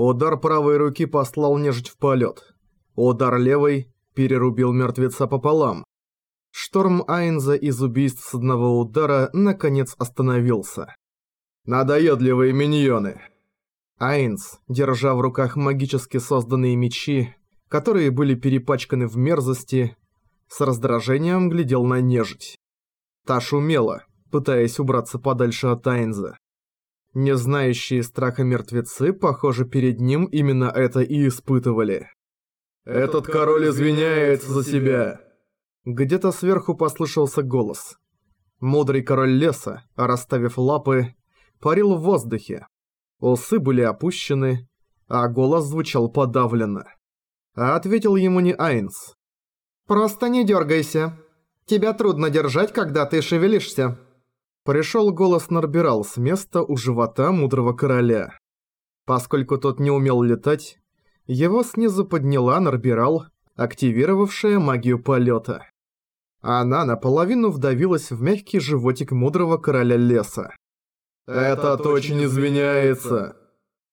Удар правой руки послал нежить в полет. Удар левой перерубил мертвеца пополам. Шторм Айнза из убийств с одного удара наконец остановился. «Надоедливые миньоны!» Айнс, держа в руках магически созданные мечи, которые были перепачканы в мерзости, с раздражением глядел на нежить. Та шумела, пытаясь убраться подальше от Айнза. Не знающие страха мертвецы, похоже, перед ним именно это и испытывали. «Этот король извиняется за себя!» Где-то сверху послышался голос. Мудрый король леса, расставив лапы, парил в воздухе. Усы были опущены, а голос звучал подавленно. А ответил ему не Айнс. «Просто не дергайся. Тебя трудно держать, когда ты шевелишься». Пришел голос Нарбирал с места у живота мудрого короля. Поскольку тот не умел летать, его снизу подняла Нарбирал, активировавшая магию полета. Она наполовину вдавилась в мягкий животик мудрого короля леса. «Этот очень извиняется!»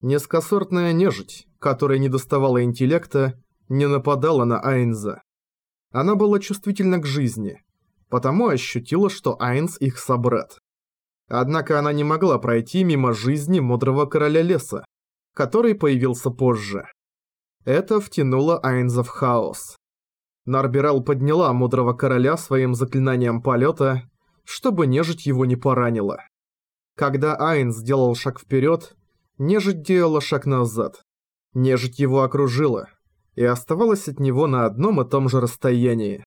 Низкосортная нежить, которая не доставала интеллекта, не нападала на Айнза. Она была чувствительна к жизни, потому ощутила, что Айнс их собрат. Однако она не могла пройти мимо жизни мудрого короля леса, который появился позже. Это втянуло Айнза в хаос. Нарбирал подняла мудрого короля своим заклинанием полета, чтобы нежить его не поранила. Когда Айнс сделал шаг вперед, нежить делала шаг назад. Нежить его окружила и оставалась от него на одном и том же расстоянии.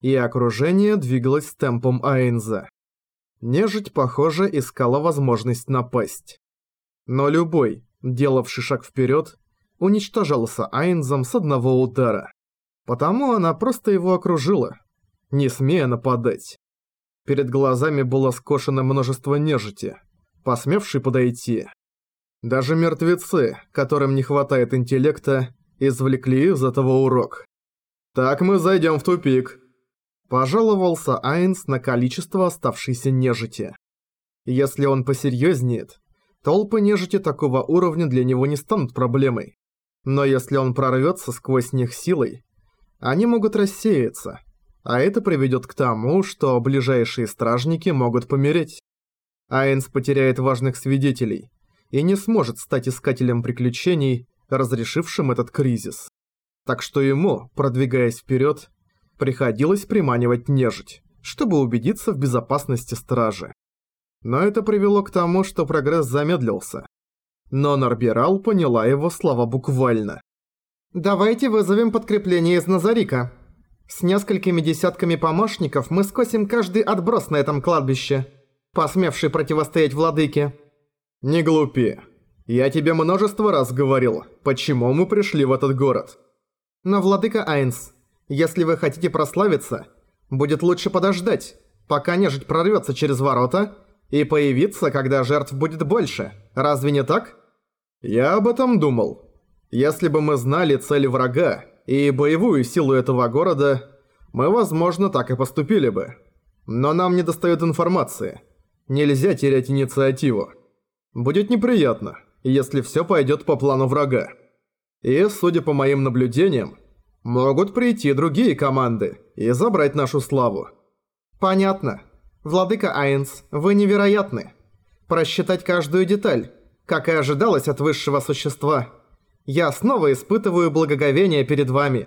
И окружение двигалось темпом Айнза. Нежить, похоже, искала возможность напасть. Но любой, делавший шаг вперед, уничтожался Айнзом с одного удара. Потому она просто его окружила, не смея нападать. Перед глазами было скошено множество нежити, посмевшей подойти. Даже мертвецы, которым не хватает интеллекта, извлекли из этого урок. «Так мы зайдем в тупик», Пожаловался Айнс на количество оставшейся нежити. Если он посерьезнеет, толпы нежити такого уровня для него не станут проблемой. Но если он прорвется сквозь них силой, они могут рассеяться, а это приведет к тому, что ближайшие стражники могут помереть. Айнс потеряет важных свидетелей и не сможет стать искателем приключений, разрешившим этот кризис. Так что ему, продвигаясь вперед, приходилось приманивать нежить, чтобы убедиться в безопасности стражи. Но это привело к тому, что прогресс замедлился. Но Нарбирал поняла его слова буквально. «Давайте вызовем подкрепление из Назарика. С несколькими десятками помощников мы скосим каждый отброс на этом кладбище, посмевший противостоять владыке». «Не глупи. Я тебе множество раз говорил, почему мы пришли в этот город». «Но владыка Айнс, если вы хотите прославиться, будет лучше подождать, пока нежить прорвется через ворота и появиться, когда жертв будет больше. Разве не так? Я об этом думал. Если бы мы знали цель врага и боевую силу этого города, мы, возможно, так и поступили бы. Но нам не достает информации. Нельзя терять инициативу. Будет неприятно, если все пойдет по плану врага. И, судя по моим наблюдениям, Могут прийти другие команды и забрать нашу славу. Понятно. Владыка Айнс, вы невероятны. Просчитать каждую деталь, как и ожидалось от высшего существа. Я снова испытываю благоговение перед вами.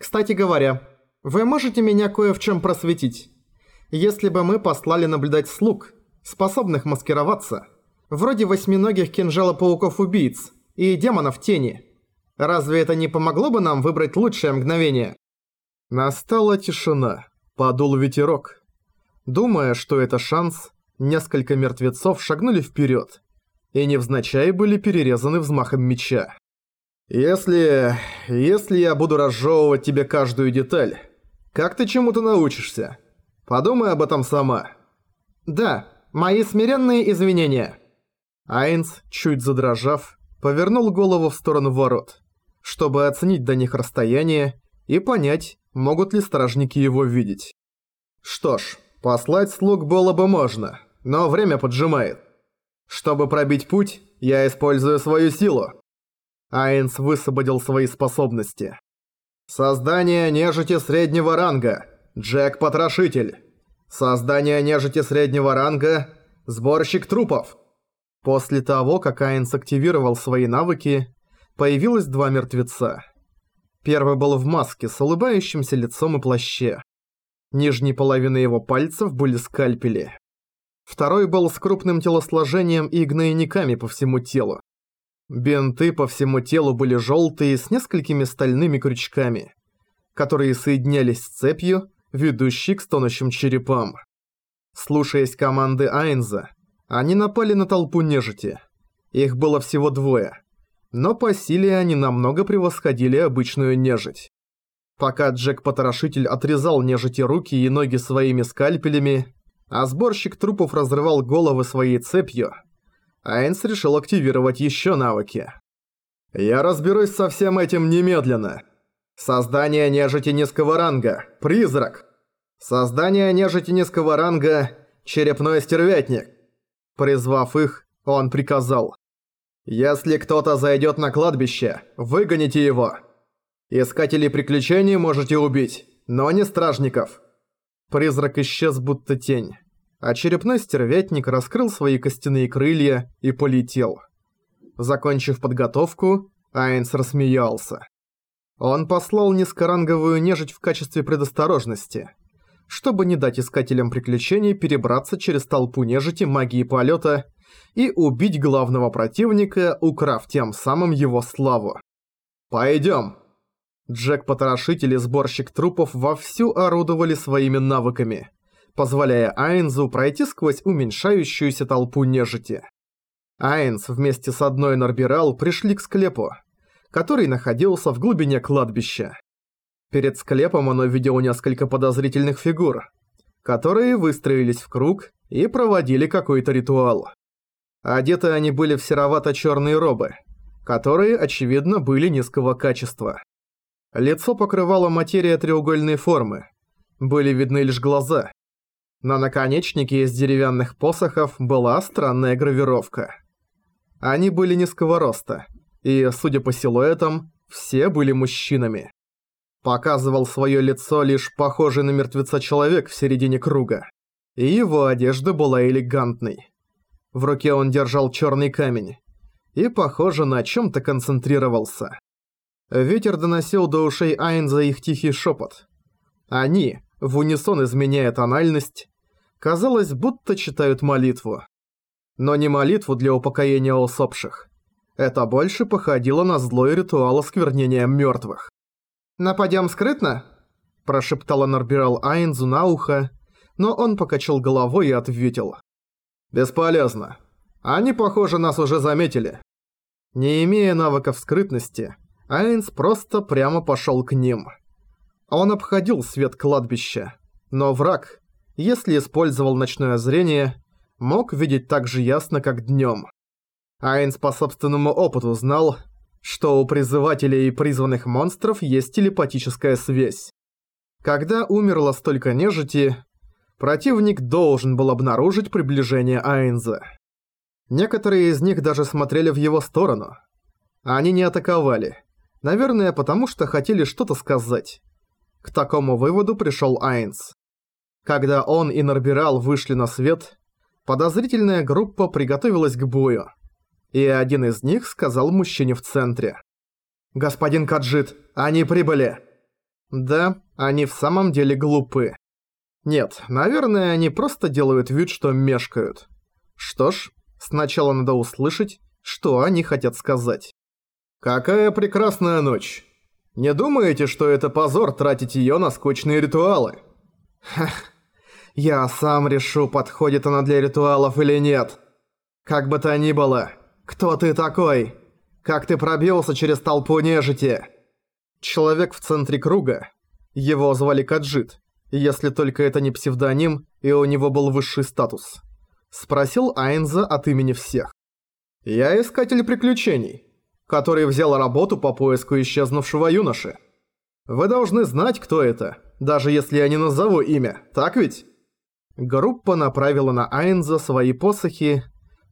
Кстати говоря, вы можете меня кое в чем просветить? Если бы мы послали наблюдать слуг, способных маскироваться, вроде восьминогих кинжала-пауков-убийц и демонов тени – Разве это не помогло бы нам выбрать лучшее мгновение? Настала тишина. Подул ветерок. Думая, что это шанс, несколько мертвецов шагнули вперед и невзначай были перерезаны взмахом меча. «Если... если я буду разжевывать тебе каждую деталь, как ты чему-то научишься? Подумай об этом сама». «Да, мои смиренные извинения». Айнс, чуть задрожав, повернул голову в сторону ворот чтобы оценить до них расстояние и понять, могут ли стражники его видеть. Что ж, послать слуг было бы можно, но время поджимает. Чтобы пробить путь, я использую свою силу. Айнс высвободил свои способности. Создание нежити среднего ранга. Джек-потрошитель. Создание нежити среднего ранга. Сборщик трупов. После того, как Айнс активировал свои навыки, появилось два мертвеца. Первый был в маске с улыбающимся лицом и плаще. Нижней половины его пальцев были скальпели. Второй был с крупным телосложением и гнойниками по всему телу. Бинты по всему телу были желтые с несколькими стальными крючками, которые соединялись с цепью, ведущей к стонущим черепам. Слушаясь команды Айнза, они напали на толпу нежити. Их было всего двое, но по силе они намного превосходили обычную нежить. Пока Джек-потрошитель отрезал нежити руки и ноги своими скальпелями, а сборщик трупов разрывал головы своей цепью, Айнс решил активировать еще навыки. «Я разберусь со всем этим немедленно. Создание нежити низкого ранга. Призрак. Создание нежити низкого ранга. Черепной стервятник». Призвав их, он приказал. «Если кто-то зайдет на кладбище, выгоните его. Искателей приключений можете убить, но не стражников». Призрак исчез будто тень, а черепной стервятник раскрыл свои костяные крылья и полетел. Закончив подготовку, Айнс рассмеялся. Он послал низкоранговую нежить в качестве предосторожности, чтобы не дать искателям приключений перебраться через толпу нежити магии полета и убить главного противника, украв тем самым его славу. «Пойдём!» Джек-потрошитель и сборщик трупов вовсю орудовали своими навыками, позволяя Айнзу пройти сквозь уменьшающуюся толпу нежити. Айнз вместе с одной Норбирал пришли к склепу, который находился в глубине кладбища. Перед склепом он увидел несколько подозрительных фигур, которые выстроились в круг и проводили какой-то ритуал. Одеты они были в серовато-чёрные робы, которые, очевидно, были низкого качества. Лицо покрывало материя треугольной формы. Были видны лишь глаза. На наконечнике из деревянных посохов была странная гравировка. Они были низкого роста, и, судя по силуэтам, все были мужчинами. Показывал свое лицо лишь похожий на мертвеца человек в середине круга. И его одежда была элегантной. В руке он держал черный камень. И, похоже, на чем-то концентрировался. Ветер доносил до ушей Айнза их тихий шепот. Они, в унисон изменяя тональность, казалось, будто читают молитву. Но не молитву для упокоения усопших. Это больше походило на злой ритуал осквернения мертвых. «Нападем скрытно?» – прошептала Норбирал Айнзу на ухо, но он покачал головой и ответил. «Бесполезно. Они, похоже, нас уже заметили». Не имея навыков скрытности, Айнс просто прямо пошел к ним. Он обходил свет кладбища, но враг, если использовал ночное зрение, мог видеть так же ясно, как днем. Айнс по собственному опыту знал, что у призывателей и призванных монстров есть телепатическая связь. Когда умерло столько нежити, противник должен был обнаружить приближение Айнза. Некоторые из них даже смотрели в его сторону. Они не атаковали, Наверное, потому что хотели что-то сказать. К такому выводу пришел Айнс. Когда он и Норбирал вышли на свет, подозрительная группа приготовилась к бою. И один из них сказал мужчине в центре. «Господин Каджит, они прибыли!» Да, они в самом деле глупы. Нет, наверное, они просто делают вид, что мешкают. Что ж, сначала надо услышать, что они хотят сказать. Какая прекрасная ночь. Не думаете, что это позор тратить её на скучные ритуалы? Хах. Я сам решу, подходит она для ритуалов или нет. Как бы то ни было, кто ты такой? Как ты пробился через толпу нежити? Человек в центре круга. Его звали Каджит, если только это не псевдоним, и у него был высший статус. Спросил Айнза от имени всех. «Я искатель приключений который взял работу по поиску исчезнувшего юноши. Вы должны знать, кто это, даже если я не назову имя, так ведь? Группа направила на Айнза свои посохи,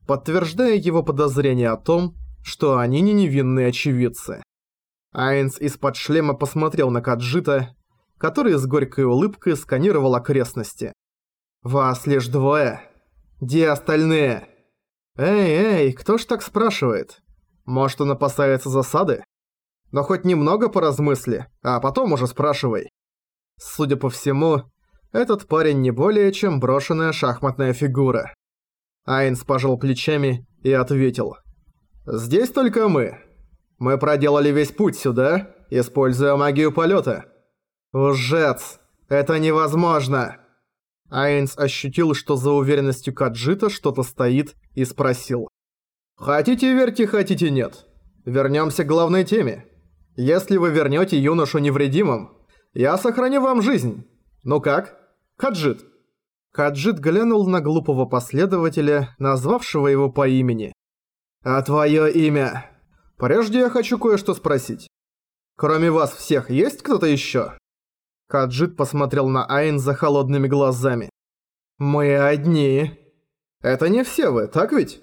подтверждая его подозрение о том, что они не невинные очевидцы. Айнс из-под шлема посмотрел на Каджита, который с горькой улыбкой сканировал окрестности. «Вас лишь двое. Где остальные?» «Эй, эй, кто ж так спрашивает? Может, он опасается засады? Но хоть немного поразмысли, а потом уже спрашивай». Судя по всему, этот парень не более чем брошенная шахматная фигура. Айнс пожал плечами и ответил. «Здесь только мы. Мы проделали весь путь сюда, используя магию полета. Лжец! Это невозможно!» Айнс ощутил, что за уверенностью Каджита что-то стоит, и спросил. «Хотите верьте, хотите нет. Вернемся к главной теме. Если вы вернете юношу невредимым, я сохраню вам жизнь. Ну как, Каджит?» Каджит глянул на глупого последователя, назвавшего его по имени. «А твое имя?» «Прежде я хочу кое-что спросить. Кроме вас всех, есть кто-то еще?» Каджит посмотрел на за холодными глазами. «Мы одни». «Это не все вы, так ведь?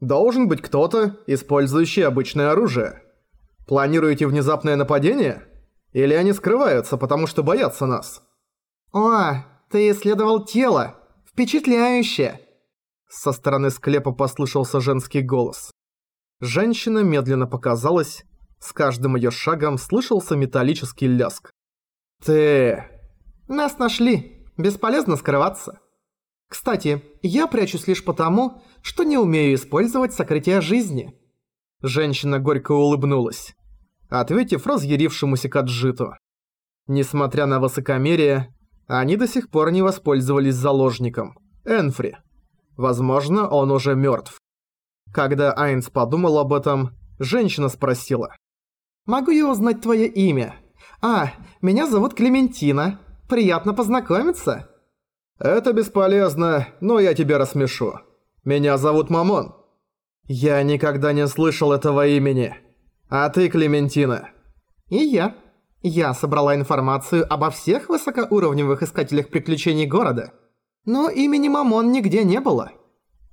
Должен быть кто-то, использующий обычное оружие. Планируете внезапное нападение? Или они скрываются, потому что боятся нас?» «О, ты исследовал тело! Впечатляюще!» Со стороны склепа послышался женский голос. Женщина медленно показалась, с каждым её шагом слышался металлический ляск. «Ты...» «Нас нашли. Бесполезно скрываться. Кстати, я прячусь лишь потому, что не умею использовать сокрытие жизни». Женщина горько улыбнулась, ответив разъярившемуся Каджиту. Несмотря на высокомерие, они до сих пор не воспользовались заложником. Энфри. Возможно, он уже мертв. Когда Айнс подумал об этом, женщина спросила. «Могу я узнать твое имя?» «А, меня зовут Клементина. Приятно познакомиться». «Это бесполезно, но я тебя рассмешу. Меня зовут Мамон». «Я никогда не слышал этого имени. А ты, Клементина?» «И я. Я собрала информацию обо всех высокоуровневых искателях приключений города. Но имени Мамон нигде не было.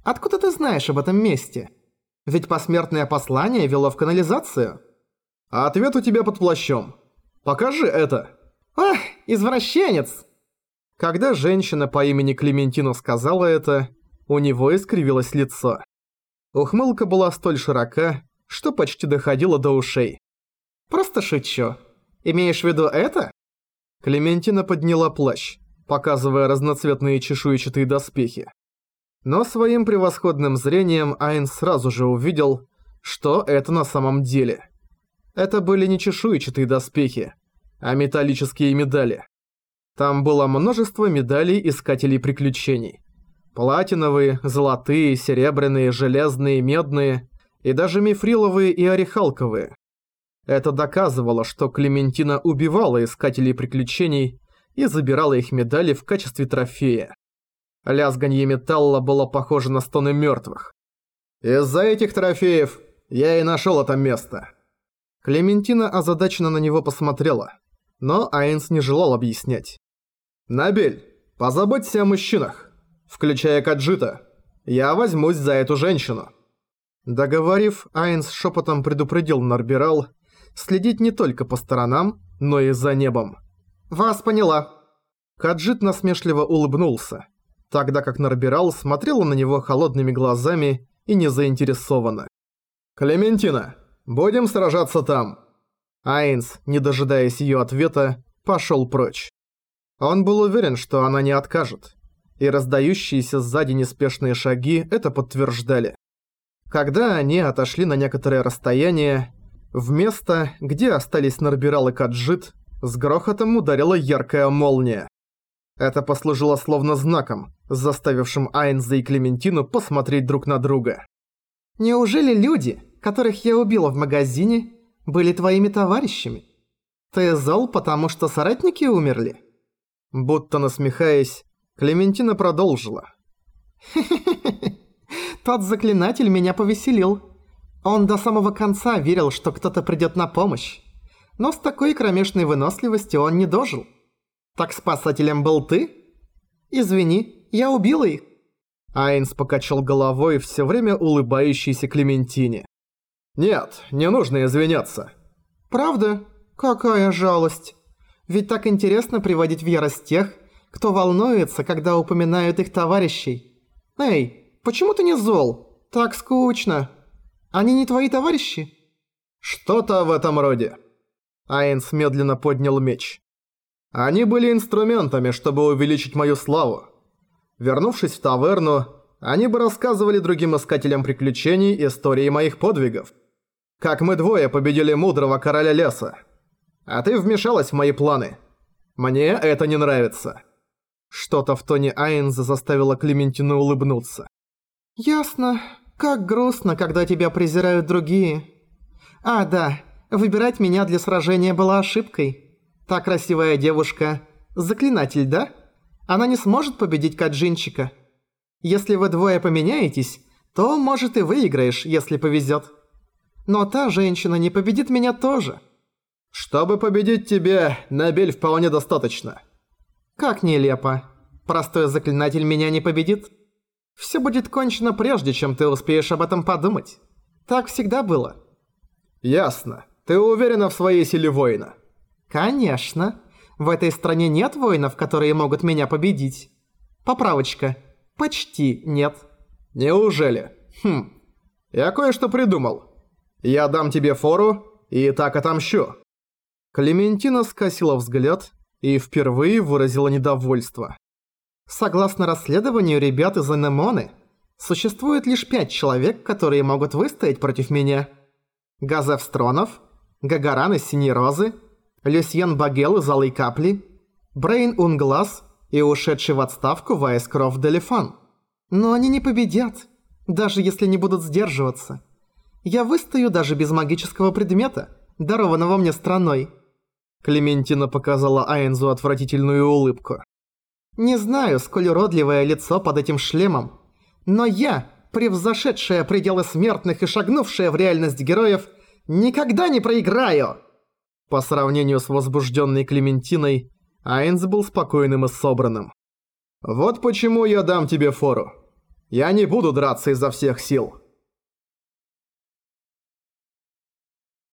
Откуда ты знаешь об этом месте? Ведь посмертное послание вело в канализацию». «Ответ у тебя под плащом. Покажи это!» «Ах, извращенец!» Когда женщина по имени Клементина сказала это, у него искривилось лицо. Ухмылка была столь широка, что почти доходила до ушей. «Просто шучу. Имеешь в виду это?» Клементина подняла плащ, показывая разноцветные чешуйчатые доспехи. Но своим превосходным зрением Айн сразу же увидел, что это на самом деле – это были не чешуйчатые доспехи, а металлические медали. Там было множество медалей Искателей Приключений. Платиновые, золотые, серебряные, железные, медные и даже мифриловые и орехалковые. Это доказывало, что Клементина убивала Искателей Приключений и забирала их медали в качестве трофея. Лязганье металла было похоже на стоны мертвых. «Из-за этих трофеев я и нашел это место», Клементина озадаченно на него посмотрела, но Айнс не желал объяснять. «Набель, позаботься о мужчинах, включая Каджита. Я возьмусь за эту женщину». Договорив, Айнс шепотом предупредил Нарбирал следить не только по сторонам, но и за небом. «Вас поняла». Каджит насмешливо улыбнулся, тогда как Нарбирал смотрела на него холодными глазами и не заинтересованно. «Клементина, Будем сражаться там». Айнс, не дожидаясь её ответа, пошёл прочь. Он был уверен, что она не откажет. И раздающиеся сзади неспешные шаги это подтверждали. Когда они отошли на некоторое расстояние, в место, где остались Нарбирал и Каджит, с грохотом ударила яркая молния. Это послужило словно знаком, заставившим Айнза и Клементину посмотреть друг на друга. «Неужели люди, которых я убила в магазине, были твоими товарищами. Ты зол, потому что соратники умерли?» Будто насмехаясь, Клементина продолжила. «Хе-хе-хе, тот заклинатель меня повеселил. Он до самого конца верил, что кто-то придёт на помощь. Но с такой кромешной выносливостью он не дожил. Так спасателем был ты? Извини, я убила их». Айнс покачал головой все время улыбающейся Клементине. Нет, не нужно извиняться. Правда? Какая жалость. Ведь так интересно приводить в ярость тех, кто волнуется, когда упоминают их товарищей. Эй, почему ты не зол? Так скучно. Они не твои товарищи? Что-то в этом роде. Айнс медленно поднял меч. Они были инструментами, чтобы увеличить мою славу. Вернувшись в таверну, они бы рассказывали другим искателям приключений истории моих подвигов. Как мы двое победили мудрого короля леса. А ты вмешалась в мои планы. Мне это не нравится». Что-то в тоне Айнза заставило Клементину улыбнуться. «Ясно. Как грустно, когда тебя презирают другие. А, да, выбирать меня для сражения была ошибкой. Та красивая девушка – заклинатель, да? Она не сможет победить Каджинчика. Если вы двое поменяетесь, то, может, и выиграешь, если повезет. Но та женщина не победит меня тоже». «Чтобы победить тебя, Набель вполне достаточно». «Как нелепо. Простой заклинатель меня не победит. Все будет кончено прежде, чем ты успеешь об этом подумать. Так всегда было». «Ясно. Ты уверена в своей силе воина?» «Конечно. В этой стране нет воинов, которые могут меня победить. Поправочка. Почти нет». «Неужели? Хм. Я кое-что придумал. Я дам тебе фору и так отомщу». Клементина скосила взгляд и впервые выразила недовольство. Согласно расследованию ребят из Анемоны, существует лишь пять человек, которые могут выстоять против меня. Газев Стронов, Гагаран из Синей Розы, Люсьен Багел из Алой Капли, Брейн Унглас и ушедший в отставку Вайскрофт Делефан. Но они не победят, даже если не будут сдерживаться. Я выстою даже без магического предмета, дарованного мне страной. Клементина показала Айнзу отвратительную улыбку. «Не знаю, сколь уродливое лицо под этим шлемом, но я, превзошедшая пределы смертных и шагнувшая в реальность героев, никогда не проиграю!» По сравнению с возбужденной Клементиной, Айнз был спокойным и собранным. «Вот почему я дам тебе фору. Я не буду драться изо всех сил».